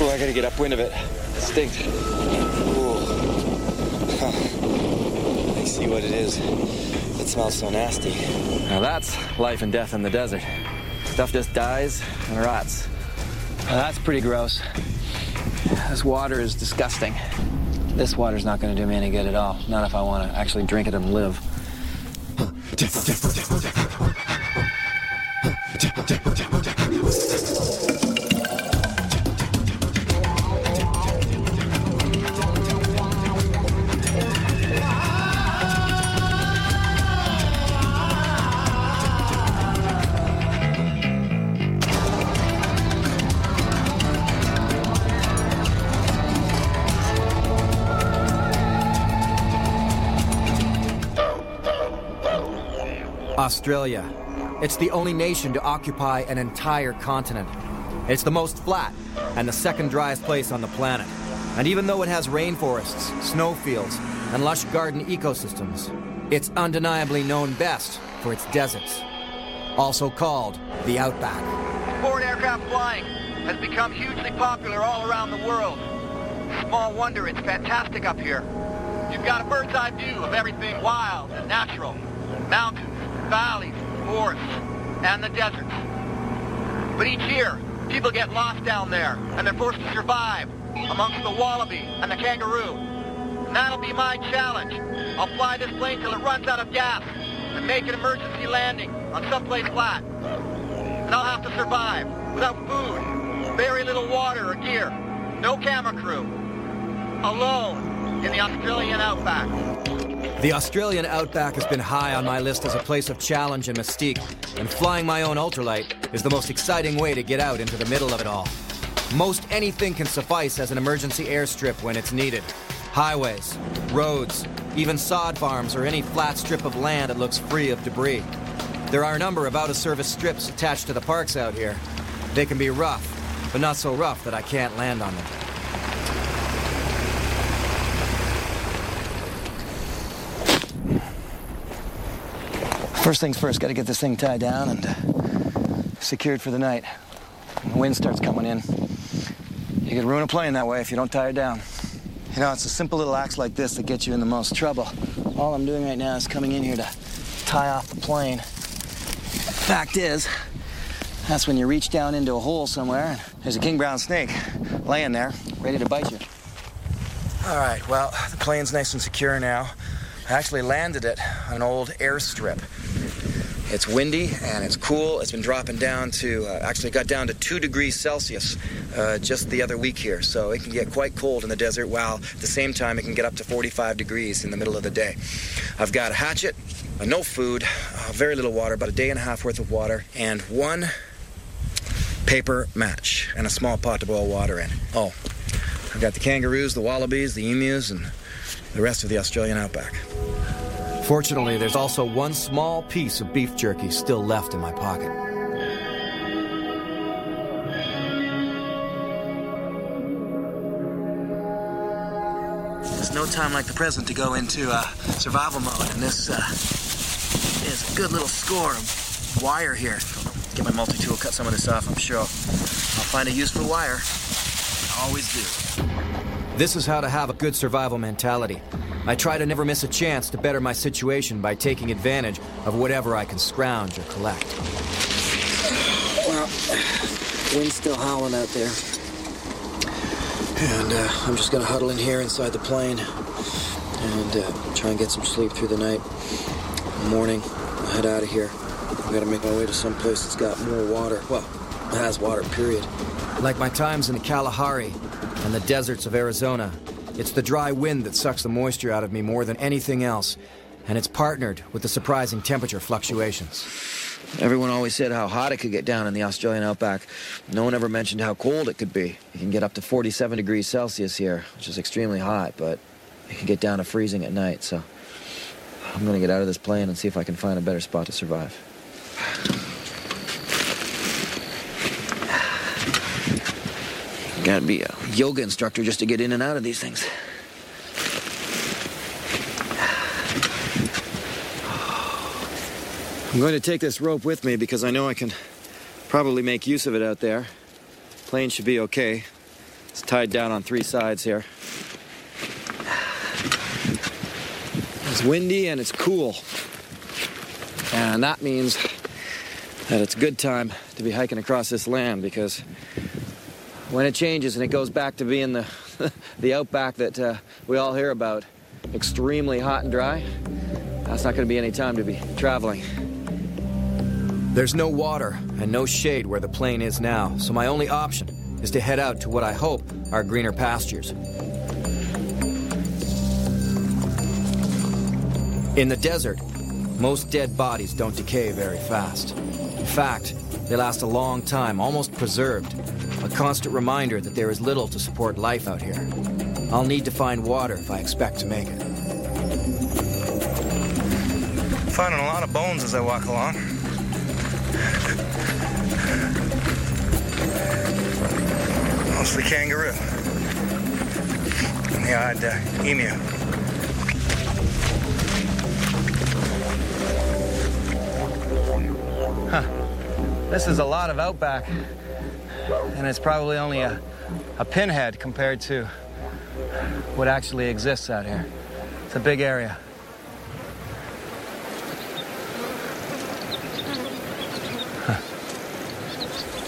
Oh, I gotta get upwind of it. It stinks. Ooh. Huh. I see what it is. It smells so nasty. Now that's life and death in the desert. Stuff just dies and rots. Now that's pretty gross. This water is disgusting. This water's not gonna do me any good at all. Not if I wanna actually drink it and live. Australia. It's the only nation to occupy an entire continent. It's the most flat and the second driest place on the planet. And even though it has rainforests, snowfields, and lush garden ecosystems, it's undeniably known best for its deserts. Also called the Outback. Sport aircraft flying has become hugely popular all around the world. Small wonder it's fantastic up here. You've got a bird's eye view of everything wild and natural. Mountains, valleys, forests, and the deserts. But each year, people get lost down there, and they're forced to survive amongst the wallaby and the kangaroo. And that'll be my challenge. I'll fly this plane till it runs out of gas and make an emergency landing on someplace flat. And I'll have to survive without food, very little water or gear, no camera crew, alone in the Australian outback. The Australian outback has been high on my list as a place of challenge and mystique, and flying my own ultralight is the most exciting way to get out into the middle of it all. Most anything can suffice as an emergency airstrip when it's needed. Highways, roads, even sod farms, or any flat strip of land that looks free of debris. There are a number of out of service strips attached to the parks out here. They can be rough, but not so rough that I can't land on them. First things first, gotta get this thing tied down and secured for the night. When the wind starts coming in, you could ruin a plane that way if you don't tie it down. You know, it's a simple little acts like this that gets you in the most trouble. All I'm doing right now is coming in here to tie off the plane. Fact is, that's when you reach down into a hole somewhere and there's a king brown snake laying there, ready to bite you. All right, well, the plane's nice and secure now. I actually landed it on an old airstrip. It's windy and it's cool. It's been dropping down to, uh, actually got down to two degrees Celsius uh, just the other week here. So it can get quite cold in the desert while at the same time it can get up to 45 degrees in the middle of the day. I've got a hatchet, uh, no food, uh, very little water, about a day and a half worth of water, and one paper match and a small pot to boil water in. Oh, I've got the kangaroos, the wallabies, the emus, and the rest of the Australian outback. Fortunately, there's also one small piece of beef jerky still left in my pocket. There's no time like the present to go into uh, survival mode, and this uh, is a good little score of wire here. Get my multi-tool, cut some of this off, I'm sure. I'll find a use for wire. I always do. This is how to have a good survival mentality. I try to never miss a chance to better my situation by taking advantage of whatever I can scrounge or collect. Well, wind's still howling out there. And uh, I'm just gonna huddle in here inside the plane and uh, try and get some sleep through the night. In the morning, I'll head out of here. I gotta make my way to some place that's got more water. Well, it has water, period. Like my times in the Kalahari and the deserts of Arizona, it's the dry wind that sucks the moisture out of me more than anything else, and it's partnered with the surprising temperature fluctuations. Everyone always said how hot it could get down in the Australian outback. No one ever mentioned how cold it could be. You can get up to 47 degrees Celsius here, which is extremely hot, but it can get down to freezing at night, so I'm gonna get out of this plane and see if I can find a better spot to survive. Gotta be a yoga instructor just to get in and out of these things. I'm going to take this rope with me because I know I can probably make use of it out there. Plane should be okay. It's tied down on three sides here. It's windy and it's cool. And that means that it's good time to be hiking across this land because when it changes and it goes back to being the, the outback that uh, we all hear about, extremely hot and dry, that's not going to be any time to be traveling. There's no water and no shade where the plane is now, so my only option is to head out to what I hope are greener pastures. In the desert, most dead bodies don't decay very fast. In fact, they last a long time, almost preserved. A constant reminder that there is little to support life out here. I'll need to find water if I expect to make it. Finding a lot of bones as I walk along. Mostly kangaroo. And the odd uh, emu. This is a lot of outback, and it's probably only a, a pinhead compared to what actually exists out here. It's a big area.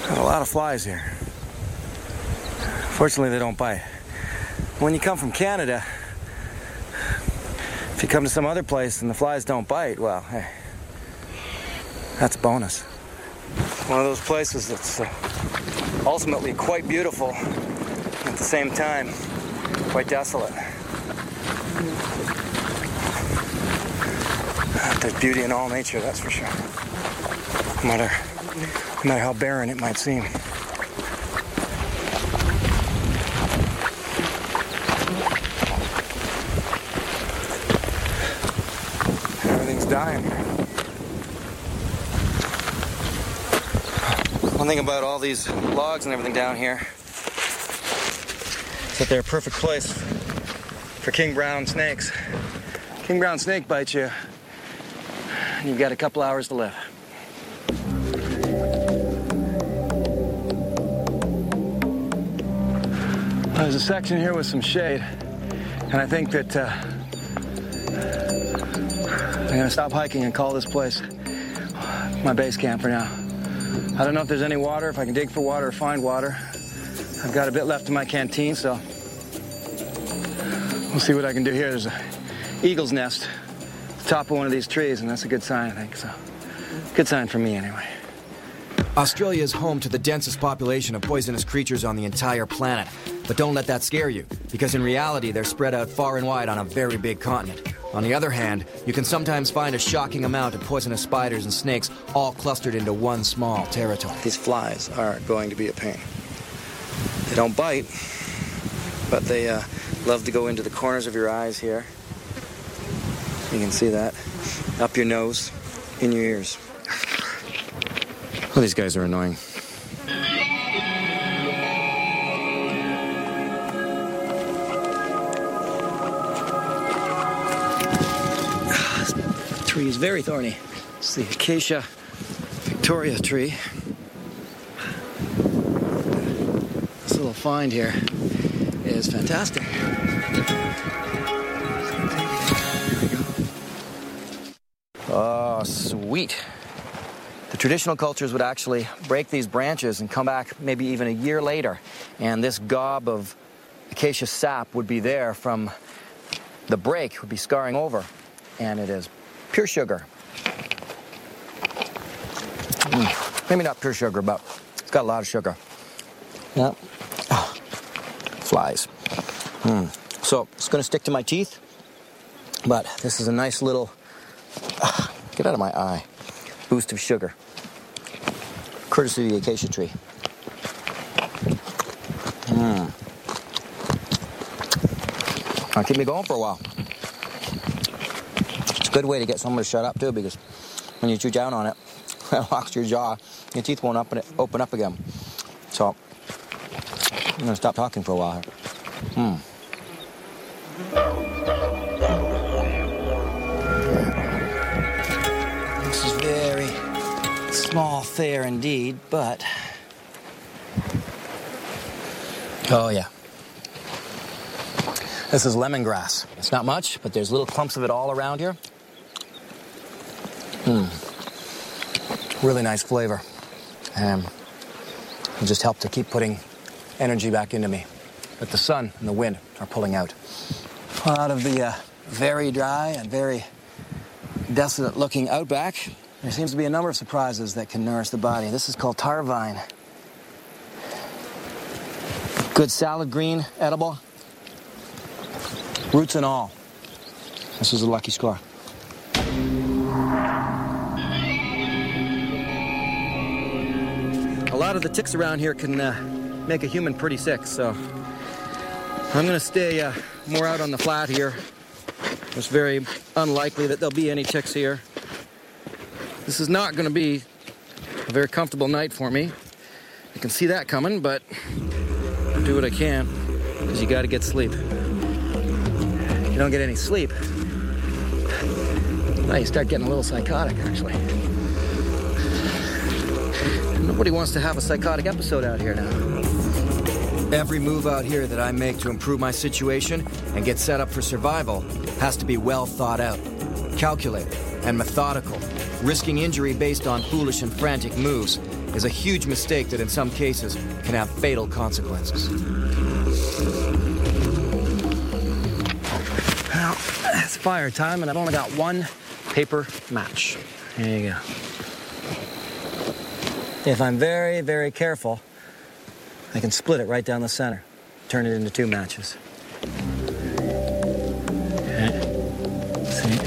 Got a lot of flies here. Fortunately, they don't bite. When you come from Canada, if you come to some other place and the flies don't bite, well, hey, that's a bonus. One of those places that's uh, ultimately quite beautiful, at the same time, quite desolate. There's beauty in all nature, that's for sure. No matter, no matter how barren it might seem. Everything's dying here. Thing about all these logs and everything down here is that they're a perfect place for king brown snakes. King brown snake bites you, and you've got a couple hours to live. There's a section here with some shade, and I think that uh, I'm gonna stop hiking and call this place my base camp for now. I don't know if there's any water, if I can dig for water or find water. I've got a bit left in my canteen, so we'll see what I can do here. There's a eagle's nest at the top of one of these trees, and that's a good sign, I think. So, good sign for me, anyway. Australia is home to the densest population of poisonous creatures on the entire planet. But don't let that scare you, because in reality, they're spread out far and wide on a very big continent. On the other hand, you can sometimes find a shocking amount of poisonous spiders and snakes all clustered into one small territory. These flies are going to be a pain. They don't bite, but they uh, love to go into the corners of your eyes here. You can see that. Up your nose, in your ears. Oh, these guys are annoying. Tree is very thorny. It's the Acacia Victoria tree. This little find here is fantastic. Oh, sweet. The traditional cultures would actually break these branches and come back maybe even a year later, and this gob of acacia sap would be there from the break, would be scarring over, and it is pure sugar. Mm, Maybe not pure sugar, but it's got a lot of sugar. Yep. Ah, flies. Mm. So it's going to stick to my teeth, but this is a nice little. ah, get out of my eye. Boost of sugar. Courtesy of the acacia tree. Mm. I'll keep me going for a while. A good way to get someone to shut up too, because when you chew down on it, it locks your jaw. Your teeth won't open, it, open up again. So I'm gonna stop talking for a while. Hmm. This is very small fare indeed, but oh yeah, This is lemongrass. It's not much, but there's little clumps of it all around here. Really nice flavor. And it just helped to keep putting energy back into me. But the sun and the wind are pulling out. Out of the uh, very dry and very desolate looking outback, there seems to be a number of surprises that can nourish the body. This is called tar vine. Good salad green, edible. Roots and all. This is a lucky score. Lot of the ticks around here can uh, make a human pretty sick, so I'm gonna stay uh, more out on the flat here. It's very unlikely that there'll be any ticks here. This is not gonna be a very comfortable night for me. I can see that coming, but I'll do what I can, because you gotta get sleep. If you don't get any sleep, now you start getting a little psychotic, actually. Nobody wants to have a psychotic episode out here now. Every move out here that I make to improve my situation and get set up for survival has to be well thought out, calculated, and methodical. Risking injury based on foolish and frantic moves is a huge mistake that in some cases can have fatal consequences. Well, it's fire time, and I've only got one paper match. There you go. If I'm very, very careful, I can split it right down the center, turn it into two matches. See?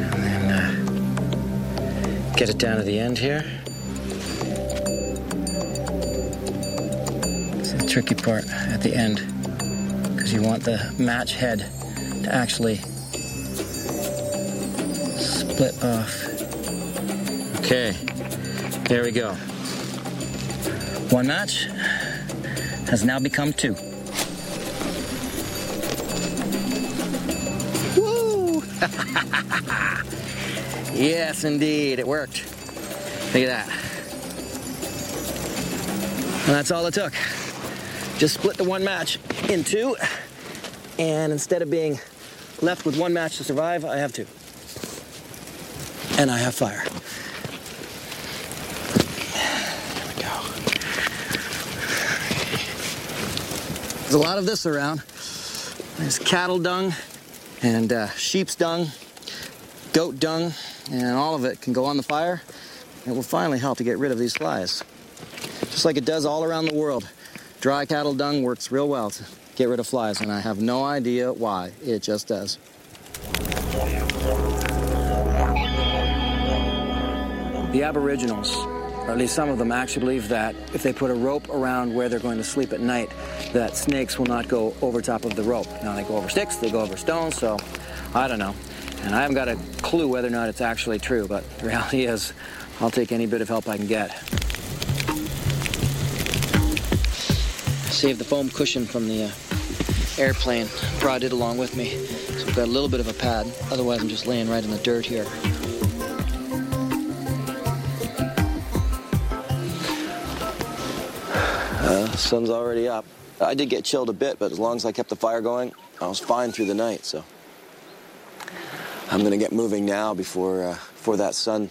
And then uh, get it down to the end here. It's the tricky part at the end because you want the match head to actually split off. Okay, there we go. One match has now become two. Woo! yes, indeed, it worked. Look at that. And that's all it took. Just split the one match in two, and instead of being left with one match to survive, I have two. And I have fire. There we go. There's a lot of this around. There's cattle dung and uh, sheep's dung, goat dung, and all of it can go on the fire. It will finally help to get rid of these flies. Just like it does all around the world. Dry cattle dung works real well to get rid of flies, and I have no idea why. It just does. The Aboriginals, or at least some of them, actually believe that if they put a rope around where they're going to sleep at night, that snakes will not go over top of the rope. Now they go over sticks, they go over stones, so I don't know. And I haven't got a clue whether or not it's actually true, but the reality is I'll take any bit of help I can get. Saved the foam cushion from the uh, airplane, brought it along with me. So I've got a little bit of a pad, otherwise I'm just laying right in the dirt here. Uh, sun's already up. I did get chilled a bit, but as long as I kept the fire going, I was fine through the night, so. I'm gonna get moving now before, uh, before that sun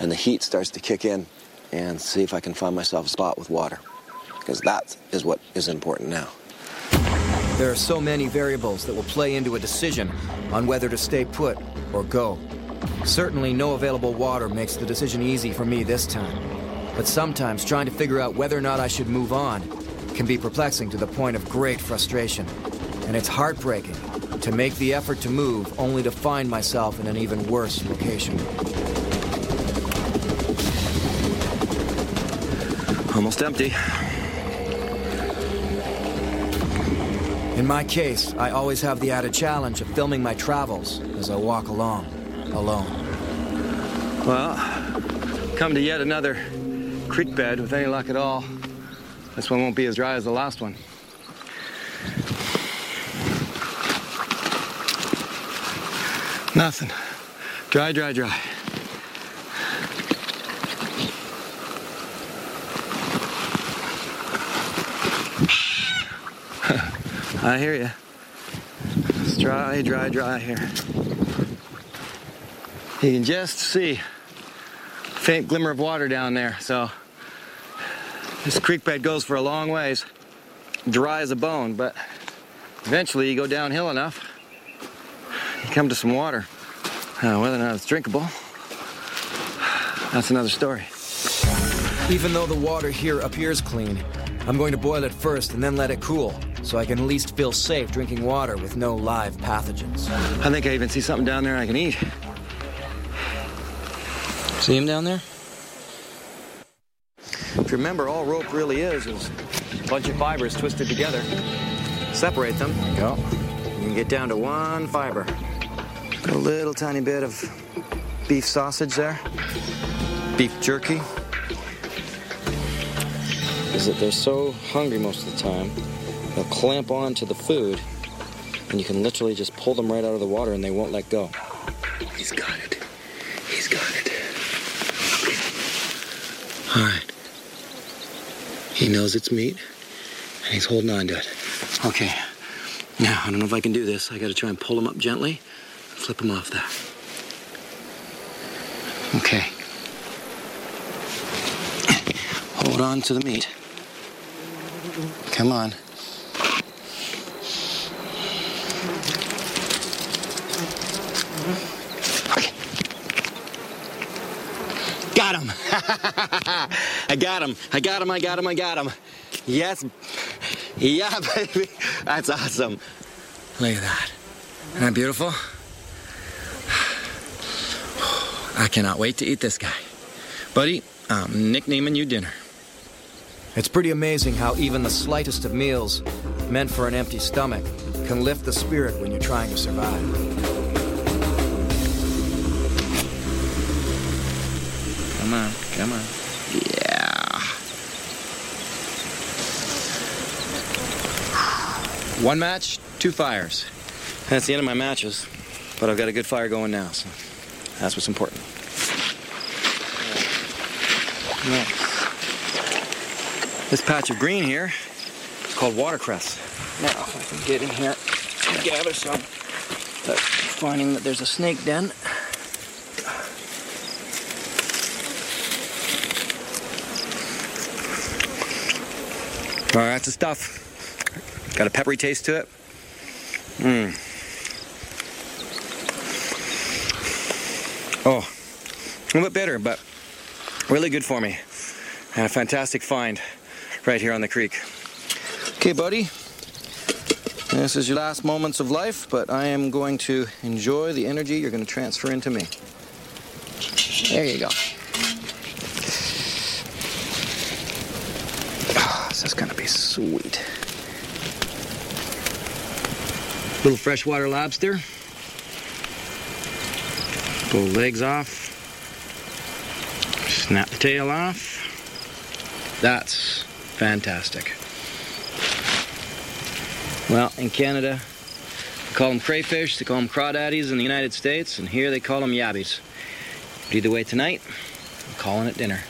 and the heat starts to kick in and see if I can find myself a spot with water. Because that is what is important now. There are so many variables that will play into a decision on whether to stay put or go. Certainly, no available water makes the decision easy for me this time. But sometimes trying to figure out whether or not I should move on can be perplexing to the point of great frustration. And it's heartbreaking to make the effort to move only to find myself in an even worse location. Almost empty. In my case, I always have the added challenge of filming my travels as I walk along, alone. Well, come to yet another creek bed with any luck at all. This one won't be as dry as the last one. Nothing. Dry, dry, dry. I hear you. It's dry, dry, dry here. You can just see faint glimmer of water down there. So this creek bed goes for a long ways, dry as a bone, but eventually you go downhill enough, you come to some water. Uh, whether or not it's drinkable, that's another story. Even though the water here appears clean, I'm going to boil it first and then let it cool, so I can at least feel safe drinking water with no live pathogens. I think I even see something down there I can eat. See him down there? If you remember, all rope really is is a bunch of fibers twisted together. Separate them. Go. You can get down to one fiber. Got a little tiny bit of beef sausage there. Beef jerky. Is that they're so hungry most of the time, they'll clamp on to the food, and you can literally just pull them right out of the water and they won't let go. He's got it. He's got it. All right. He knows it's meat, and he's holding on to it. Okay. Now, I don't know if I can do this. I gotta try and pull him up gently, flip him off there. Okay. Hold on to the meat. Come on. Okay. Got him. I got him. I got him. I got him. I got him. Yes. Yeah, baby. That's awesome. Look at that. Isn't that beautiful? I cannot wait to eat this guy. Buddy, I'm nicknaming you dinner. It's pretty amazing how even the slightest of meals, meant for an empty stomach, can lift the spirit when you're trying to survive. One match, two fires. That's the end of my matches, but I've got a good fire going now, so that's what's important. Next. This patch of green here is called watercress. Now, if I can get in here and gather some, but finding that there's a snake den. All right, that's the stuff. Got a peppery taste to it. Mmm. Oh, a little bit bitter, but really good for me. And a fantastic find right here on the creek. Okay, buddy. This is your last moments of life, but I am going to enjoy the energy you're going to transfer into me. There you go. Ah, this is going to be sweet. Little freshwater lobster. Pull the legs off. Snap the tail off. That's fantastic. Well, in Canada, they call them crayfish, they call them crawdaddies in the United States, and here they call them yabbies. But either way, tonight, I'm calling it dinner.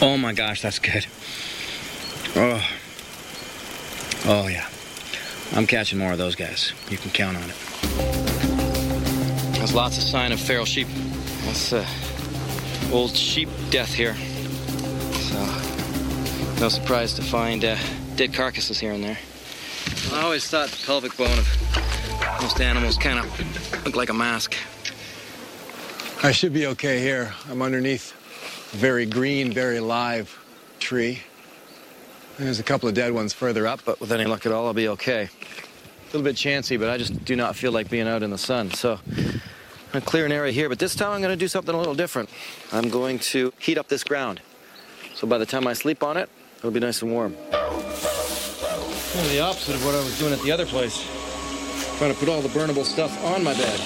Oh my gosh, that's good. Oh. Oh, yeah. I'm catching more of those guys. You can count on it. There's lots of sign of feral sheep. That's uh, old sheep death here. So, no surprise to find uh, dead carcasses here and there. I always thought the pelvic bone of most animals kind of look like a mask. I should be okay here. I'm underneath very green, very live tree. There's a couple of dead ones further up, but With any luck at all, I'll be okay. A little bit chancy, but I just do not feel like being out in the sun. So I'm gonna clear an area here, but this time I'm gonna do something a little different. I'm going to heat up this ground. So by the time I sleep on it, it'll be nice and warm. Kind of the opposite of what I was doing at the other place. Trying to put all the burnable stuff on my bed.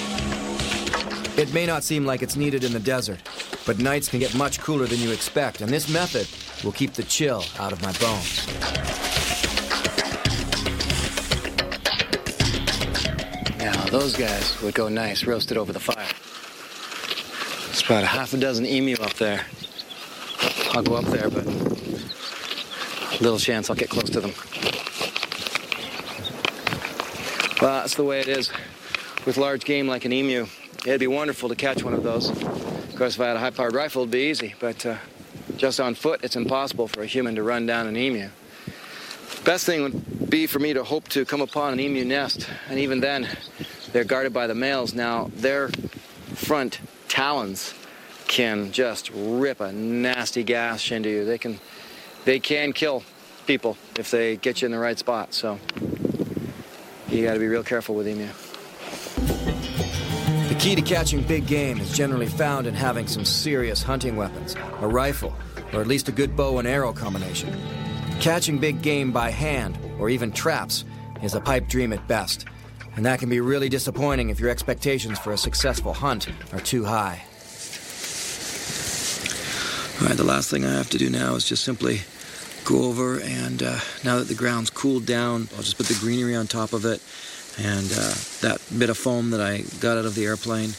It may not seem like it's needed in the desert, but nights can get much cooler than you expect, and this method will keep the chill out of my bones. Now, those guys would go nice roasted over the fire. It's about a half a dozen emu up there. I'll go up there, but little chance I'll get close to them. Well, that's the way it is with large game like an emu. It'd be wonderful to catch one of those. Of course, if I had a high-powered rifle, it'd be easy, but uh, just on foot, it's impossible for a human to run down an emu. Best thing would be for me to hope to come upon an emu nest, and even then, they're guarded by the males. Now, their front talons can just rip a nasty gash into you. They can, they can kill people if they get you in the right spot. So you got to be real careful with emu. Key to catching big game is generally found in having some serious hunting weapons, a rifle, or at least a good bow and arrow combination. Catching big game by hand, or even traps, is a pipe dream at best. And that can be really disappointing if your expectations for a successful hunt are too high. All right, the last thing I have to do now is just simply go over and uh, now that the ground's cooled down, I'll just put the greenery on top of it and uh, that bit of foam that I got out of the airplane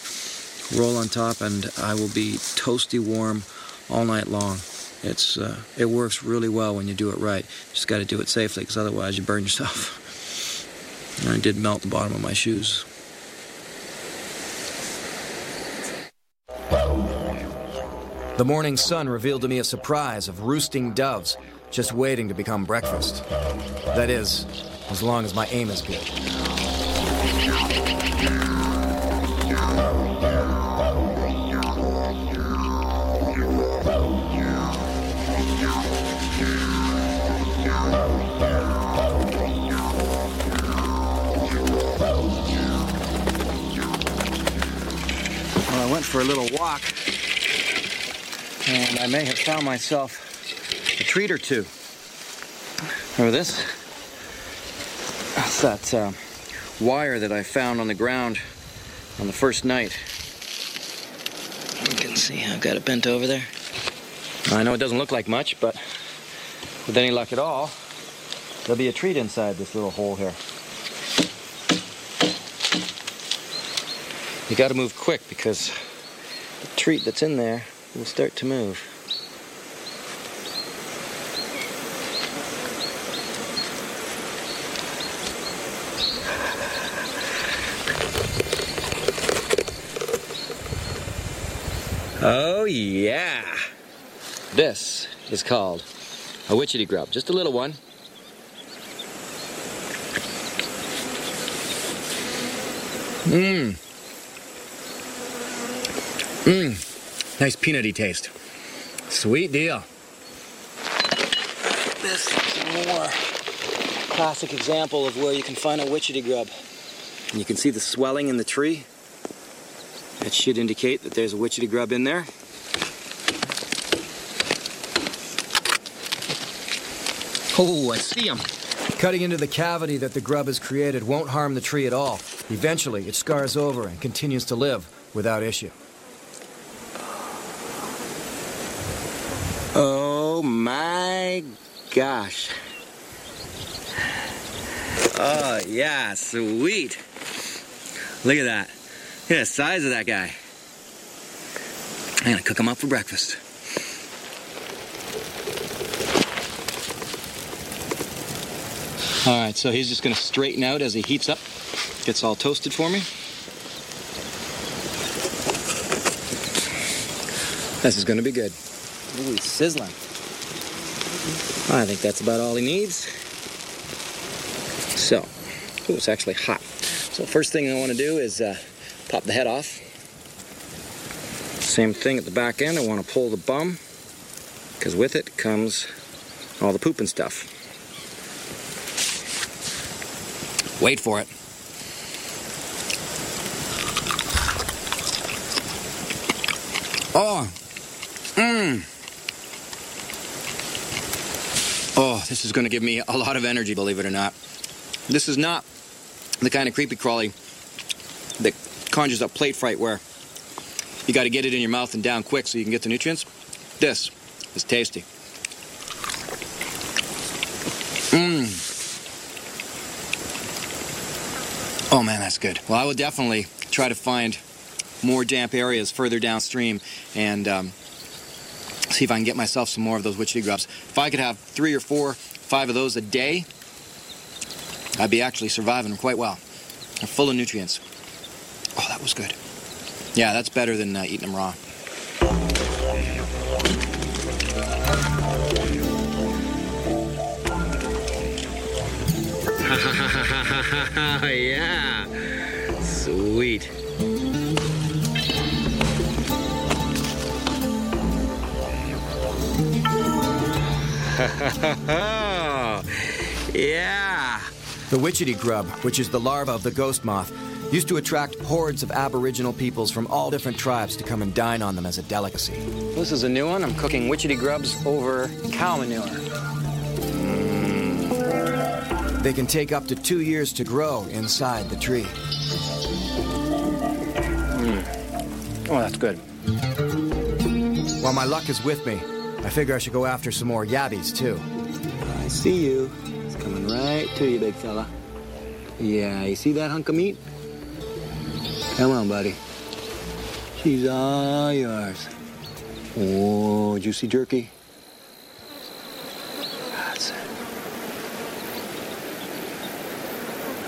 roll on top and I will be toasty warm all night long. It's uh, it works really well when you do it right. Just got to do it safely because otherwise you burn yourself. And I did melt the bottom of my shoes. The morning sun revealed to me a surprise of roosting doves just waiting to become breakfast. That is, as long as my aim is good. Well, I went for a little walk, and I may have found myself a treat or two. Remember this? That's that uh, wire that I found on the ground on the first night. You can see I've got it bent over there. I know it doesn't look like much, but with any luck at all, there'll be a treat inside this little hole here. You got to move quick because the treat that's in there will start to move. Oh, yeah. This is called a witchetty grub. Just a little one. Mmm. Mmm. Nice peanutty taste. Sweet deal. This is more classic example of where you can find a witchetty grub. And you can see the swelling in the tree. That should indicate that there's a witchetty grub in there. Oh, I see him. Cutting into the cavity that the grub has created won't harm the tree at all. Eventually, it scars over and continues to live without issue. Oh my gosh. Oh, yeah, sweet. Look at that. The size of that guy. I'm gonna cook him up for breakfast. All right, so he's just gonna straighten out as he heats up, gets all toasted for me. This is gonna be good. Ooh, he's sizzling. I think that's about all he needs. So, ooh, it's actually hot. So first thing I want to do is uh, pop the head off. Same thing at the back end. I want to pull the bum because with it comes all the poop and stuff. Wait for it. Oh, mmm. Oh, this is going to give me a lot of energy, believe it or not. This is not the kind of creepy crawly conjures up plate fright where you got to get it in your mouth and down quick so you can get the nutrients. This is tasty. Mmm. Oh man, that's good. Well, I will definitely try to find more damp areas further downstream and um, See if I can get myself some more of those witchetty grubs. If I could have three or four, five of those a day, I'd be actually surviving quite well. They're full of nutrients. Oh, that was good. Yeah, that's better than uh, eating them raw. yeah. Sweet. yeah. The witchetty grub, which is the larva of the ghost moth, used to attract hordes of aboriginal peoples from all different tribes to come and dine on them as a delicacy. This is a new one. I'm cooking witchetty grubs over cow manure. They can take up to two years to grow inside the tree. Hmm. Oh, that's good. While my luck is with me, I figure I should go after some more yabbies, too. I see you. It's coming right to you, big fella. Yeah, you see that hunk of meat? Come on, buddy. She's all yours. Oh, juicy jerky. That's it.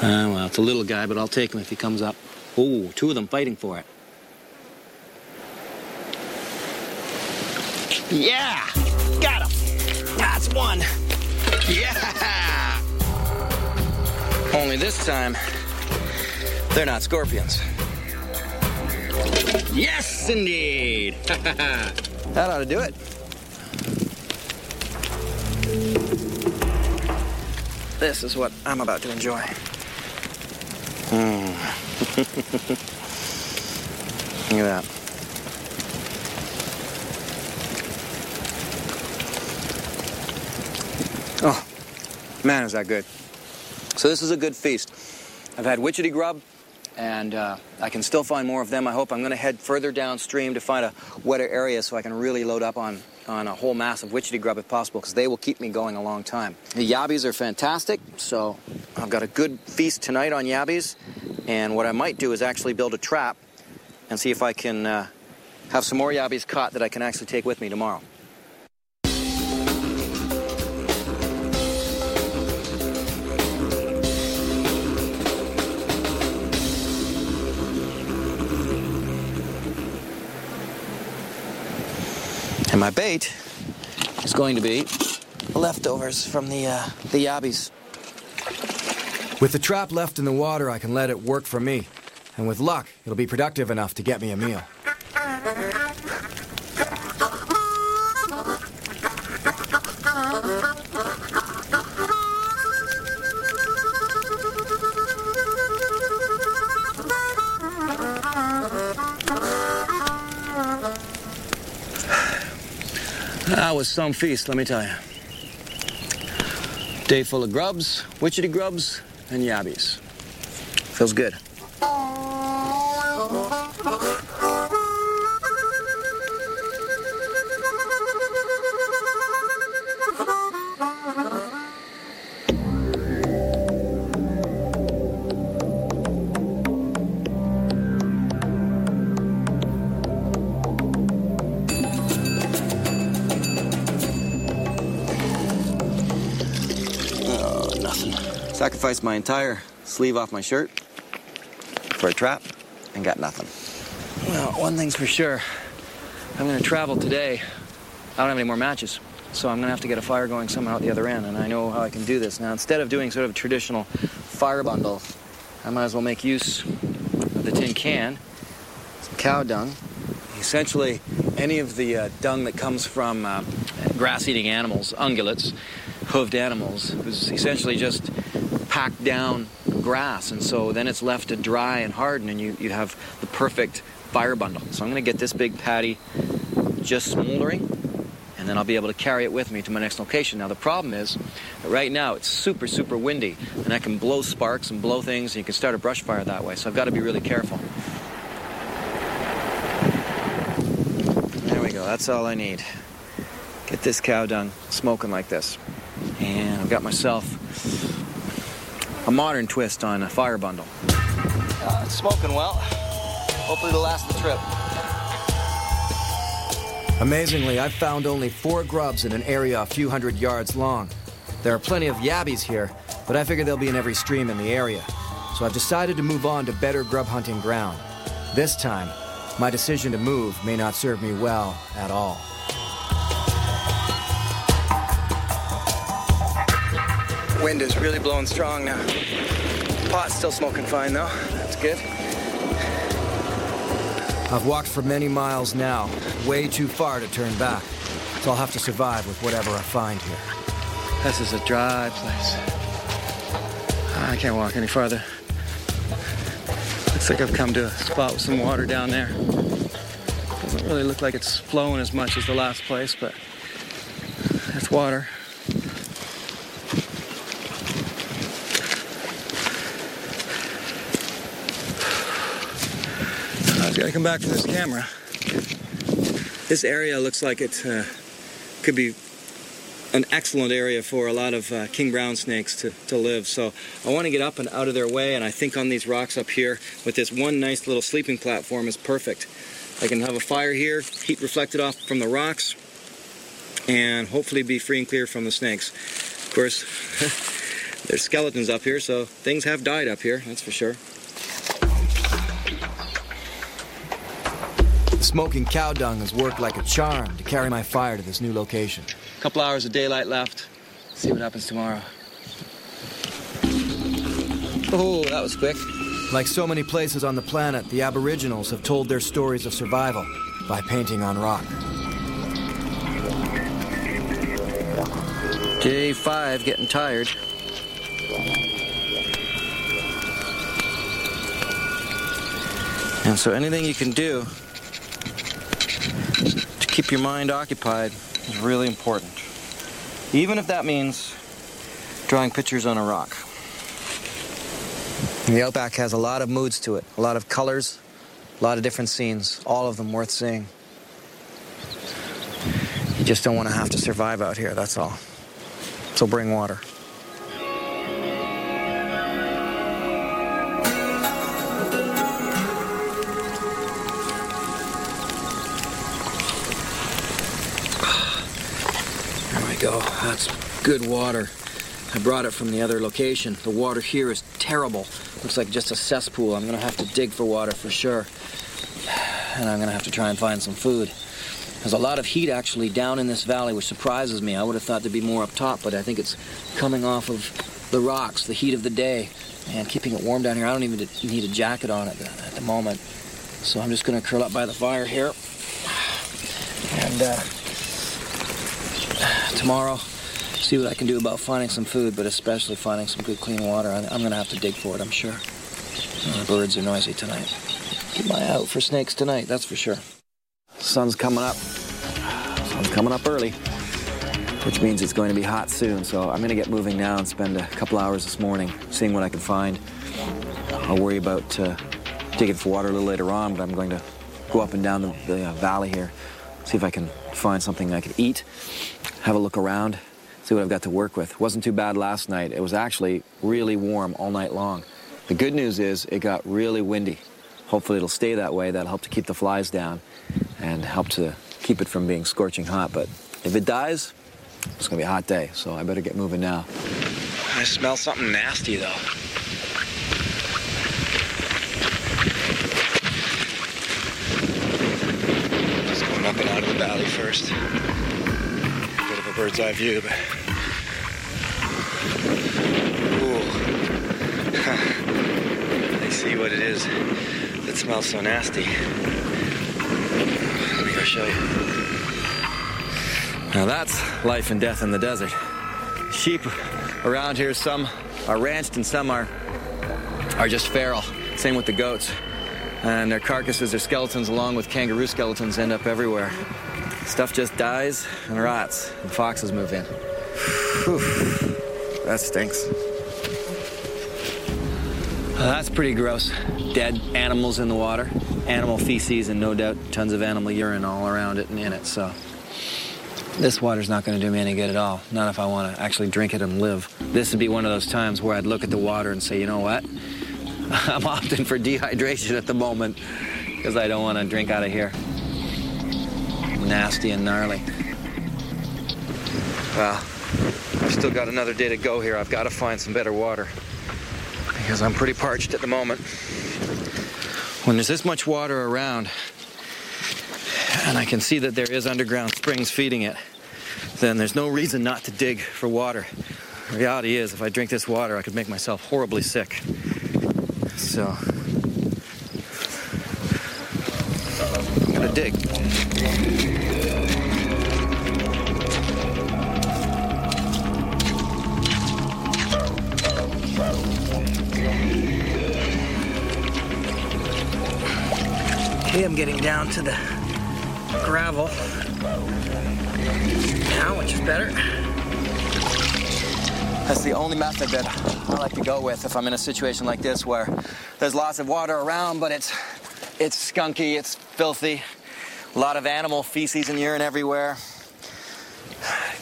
Ah, well, it's a little guy, but I'll take him if he comes up. Oh, two of them fighting for it. Yeah! Got him! That's one! Yeah! Only this time, they're not scorpions. Yes, indeed! that ought to do it. This is what I'm about to enjoy. Mm. Look at that. Oh, man, is that good. So this is a good feast. I've had witchetty grub, and uh, I can still find more of them. I hope I'm going to head further downstream to find a wetter area so I can really load up on, on a whole mass of witchetty grub if possible, because they will keep me going a long time. The yabbies are fantastic, so I've got a good feast tonight on yabbies. And what I might do is actually build a trap and see if I can uh, have some more yabbies caught that I can actually take with me tomorrow. And my bait is going to be leftovers from the uh, the yabbies. With the trap left in the water, I can let it work for me. And with luck, it'll be productive enough to get me a meal. Ah, that was some feast, let me tell you. Day full of grubs, witchetty grubs, and yabbies. Feels good. Sacrificed my entire sleeve off my shirt for a trap and got nothing. Well, one thing's for sure. I'm going to travel today. I don't have any more matches, so I'm going to have to get a fire going somewhere out the other end, and I know how I can do this. Now, instead of doing sort of a traditional fire bundle, I might as well make use of the tin can, some cow dung, essentially any of the uh, dung that comes from uh, grass-eating animals, ungulates, hoofed animals, is essentially just packed down grass, and so then it's left to dry and harden, and you, you have the perfect fire bundle. So I'm going to get this big patty just smoldering, and then I'll be able to carry it with me to my next location. Now the problem is that right now it's super, super windy, and I can blow sparks and blow things, and you can start a brush fire that way, so I've got to be really careful. There we go, that's all I need. Get this cow dung smoking like this. And I've got myself a modern twist on a fire bundle. Uh, it's smoking well. Hopefully it'll last the trip. Amazingly, I've found only four grubs in an area a few hundred yards long. There are plenty of yabbies here, but I figure they'll be in every stream in the area. So I've decided to move on to better grub hunting ground. This time, my decision to move may not serve me well at all. Wind is really blowing strong now. Pot's still smoking fine though. That's good. I've walked for many miles now, way too far to turn back. So I'll have to survive with whatever I find here. This is a dry place. Ah, I can't walk any farther. Looks like I've come to a spot with some water down there. Doesn't really look like it's flowing as much as the last place, but it's water. Got to come back for this camera. This area looks like it uh, could be an excellent area for a lot of uh, king brown snakes to, to live. So I want to get up and out of their way, and I think on these rocks up here with this one nice little sleeping platform is perfect. I can have a fire here, heat reflected off from the rocks, and hopefully be free and clear from the snakes. Of course, there's skeletons up here, so things have died up here, that's for sure. Smoking cow dung has worked like a charm to carry my fire to this new location. A couple hours of daylight left. See what happens tomorrow. Oh, that was quick. Like so many places on the planet, the Aboriginals have told their stories of survival by painting on rock. Day five, getting tired. And so anything you can do keep your mind occupied is really important. Even if that means drawing pictures on a rock. The Outback has a lot of moods to it, a lot of colors, a lot of different scenes, all of them worth seeing. You just don't want to have to survive out here, that's all. So bring water. Go. That's good water. I brought it from the other location. The water here is terrible. Looks like just a cesspool. I'm gonna have to dig for water for sure. And I'm gonna have to try and find some food. There's a lot of heat actually down in this valley, which surprises me. I would have thought there'd be more up top, but I think it's coming off of the rocks, the heat of the day, and keeping it warm down here. I don't even need a jacket on at the, at the moment. So I'm just gonna curl up by the fire here. And uh, tomorrow, see what I can do about finding some food, but especially finding some good clean water. I'm gonna have to dig for it, I'm sure. Uh, The birds are noisy tonight. Keep my eye out for snakes tonight, that's for sure. Sun's coming up. Sun's coming up early, which means it's going to be hot soon. So I'm gonna get moving now and spend a couple hours this morning seeing what I can find. I'll worry about uh, digging for water a little later on, but I'm going to go up and down the, the uh, valley here, see if I can find something I can eat, have a look around, see what I've got to work with. wasn't too bad last night. It was actually really warm all night long. The good news is it got really windy. Hopefully it'll stay that way. That'll help to keep the flies down and help to keep it from being scorching hot. But if it dies, it's gonna be a hot day, so I better get moving now. I smell something nasty though. Just going up and out of the valley first. Bird's eye view, but. I see what it is that smells so nasty. Let me go show you. Now that's life and death in the desert. Sheep around here, some are ranched and some are are just feral. Same with the goats. And their carcasses, their skeletons, along with kangaroo skeletons, end up everywhere. Stuff just dies and rots, and foxes move in. Whew. That stinks. Well, that's pretty gross. Dead animals in the water, animal feces, and no doubt tons of animal urine all around it and in it. So this water's not going to do me any good at all. Not if I want to actually drink it and live. This would be one of those times where I'd look at the water and say, you know what? I'm opting for dehydration at the moment because I don't want to drink out of here. Nasty and gnarly. Well, I've still got another day to go here. I've got to find some better water because I'm pretty parched at the moment. When there's this much water around, and I can see that there is underground springs feeding it, then there's no reason not to dig for water. The reality is, if I drink this water, I could make myself horribly sick. So, I'm gonna dig. Okay, I'm getting down to the gravel now, which is better. That's the only method that I like to go with if I'm in a situation like this where there's lots of water around, but it's it's skunky, it's filthy, a lot of animal feces and urine everywhere.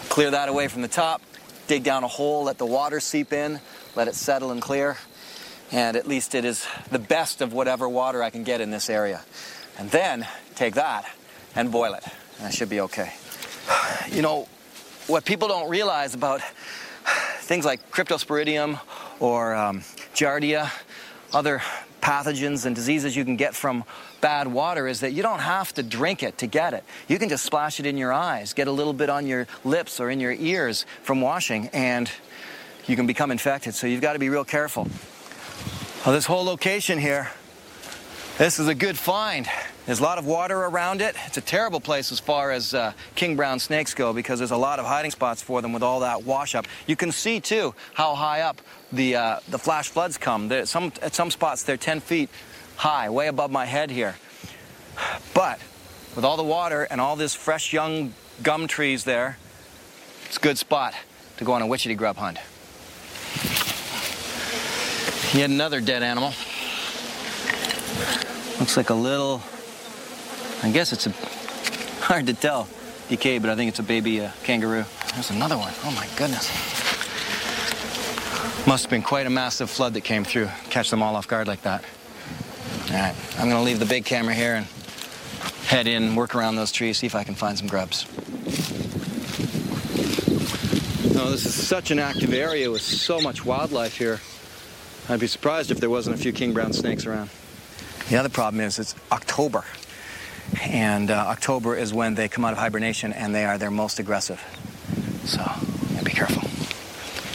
Clear that away from the top, dig down a hole, let the water seep in, let it settle and clear, and at least it is the best of whatever water I can get in this area. And then take that and boil it, and I should be okay. You know, what people don't realize about things like cryptosporidium or um, giardia, other pathogens and diseases you can get from bad water is that you don't have to drink it to get it. You can just splash it in your eyes, get a little bit on your lips or in your ears from washing, and you can become infected. So you've got to be real careful. Well, this whole location here, this is a good find. There's a lot of water around it. It's a terrible place as far as uh, king brown snakes go because there's a lot of hiding spots for them with all that wash up. You can see too how high up the uh, the flash floods come. There, some at some spots they're 10 feet high, way above my head here. But with all the water and all this fresh young gum trees there, it's a good spot to go on a witchetty grub hunt. Yet another dead animal. Looks like a little, I guess it's a, hard to tell, decay, but I think it's a baby uh, kangaroo. There's another one. Oh my goodness. Must have been quite a massive flood that came through. Catch them all off guard like that. All right, I'm gonna leave the big camera here and head in, work around those trees, see if I can find some grubs. No, this is such an active area with so much wildlife here. I'd be surprised if there wasn't a few king brown snakes around. The other problem is it's October. And uh, October is when they come out of hibernation and they are their most aggressive. So, yeah, be careful.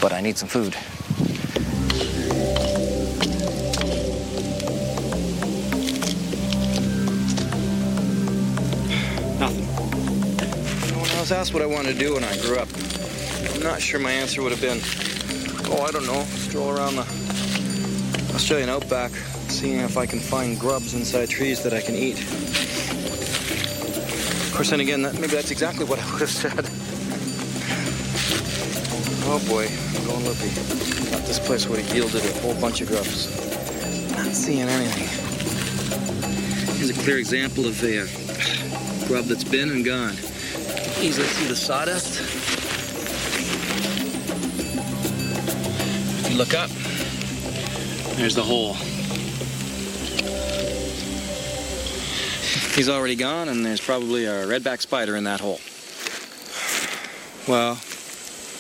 But I need some food. Nothing. No one else asked what I wanted to do when I grew up. I'm not sure my answer would have been, oh, I don't know, stroll around the Australian outback, seeing if I can find grubs inside trees that I can eat. Of course, then again, that, maybe that's exactly what I would have said. Oh boy, I'm going loopy. Thought this place would have yielded a whole bunch of grubs. Not seeing anything. Here's a clear example of a uh, grub that's been and gone. Easily see the sawdust. If you look up, there's the hole. He's already gone, and there's probably a redback spider in that hole. Well,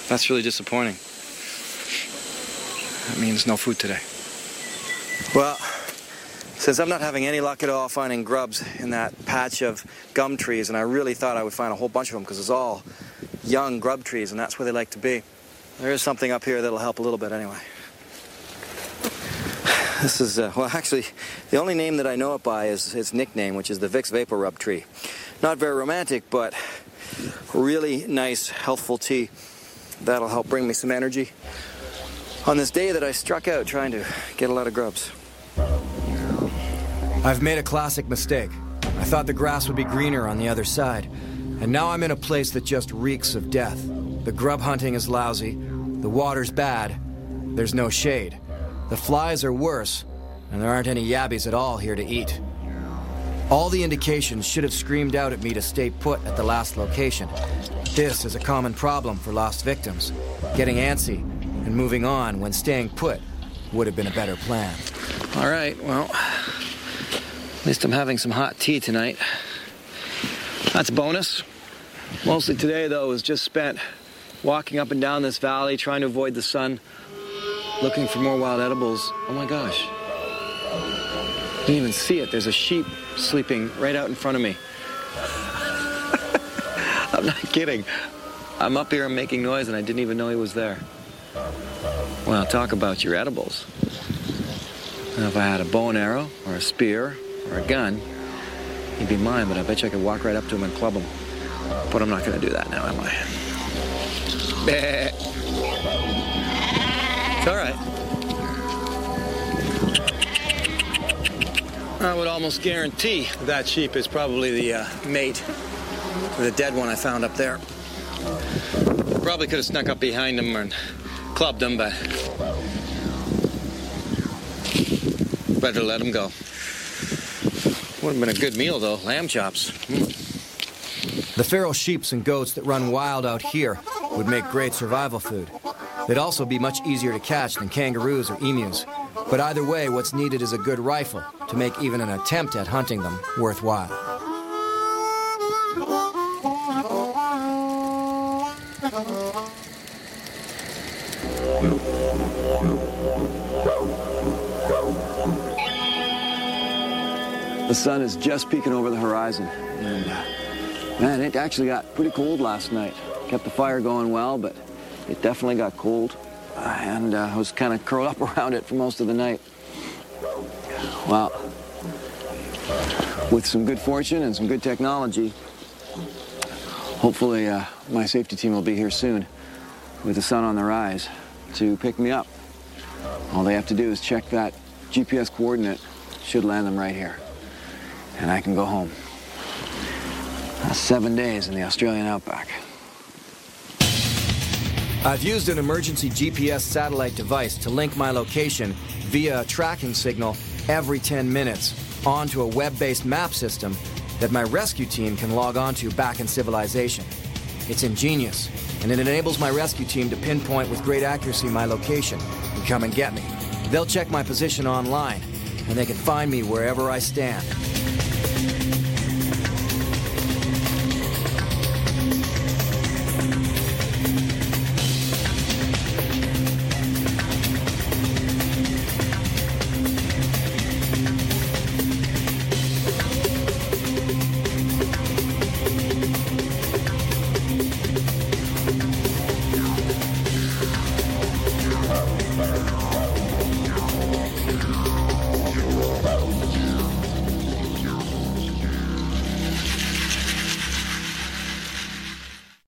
that's really disappointing. That means no food today. Well, since I'm not having any luck at all finding grubs in that patch of gum trees, and I really thought I would find a whole bunch of them because it's all young grub trees, and that's where they like to be. There is something up here that'll help a little bit anyway. This is, uh, well, actually, the only name that I know it by is its nickname, which is the Vicks VapoRub tree. Not very romantic, but really nice, healthful tea. That'll help bring me some energy on this day that I struck out trying to get a lot of grubs. I've made a classic mistake. I thought the grass would be greener on the other side. And now I'm in a place that just reeks of death. The grub hunting is lousy, the water's bad, there's no shade. The flies are worse, and there aren't any yabbies at all here to eat. All the indications should have screamed out at me to stay put at the last location. This is a common problem for lost victims. Getting antsy and moving on when staying put would have been a better plan. All right, well, at least I'm having some hot tea tonight. That's a bonus. Mostly today, though, was just spent walking up and down this valley, trying to avoid the sun, looking for more wild edibles. Oh my gosh. Didn't even see it. There's a sheep sleeping right out in front of me. I'm not kidding. I'm up here and making noise, and I didn't even know he was there. Well, talk about your edibles. If I had a bow and arrow, or a spear, or a gun, he'd be mine, but I bet you I could walk right up to him and club him. But I'm not going to do that now, am I? It's all right. I would almost guarantee that sheep is probably the uh, mate to the dead one I found up there. Probably could have snuck up behind him and clubbed him, but better let him go. Would have been a good meal, though. Lamb chops. Mm. The feral sheeps and goats that run wild out here would make great survival food. They'd also be much easier to catch than kangaroos or emus. But either way, what's needed is a good rifle to make even an attempt at hunting them worthwhile. The sun is just peeking over the horizon. And, uh, man, it actually got pretty cold last night. Kept the fire going well, but it definitely got cold. And uh, I was kind of curled up around it for most of the night. Well, with some good fortune and some good technology, hopefully uh, my safety team will be here soon with the sun on the rise to pick me up. All they have to do is check that GPS coordinate. Should land them right here and I can go home. That's seven days in the Australian outback. I've used an emergency GPS satellite device to link my location via a tracking signal every 10 minutes onto a web-based map system that my rescue team can log onto back in civilization. It's ingenious, and it enables my rescue team to pinpoint with great accuracy my location and come and get me. They'll check my position online, and they can find me wherever I stand.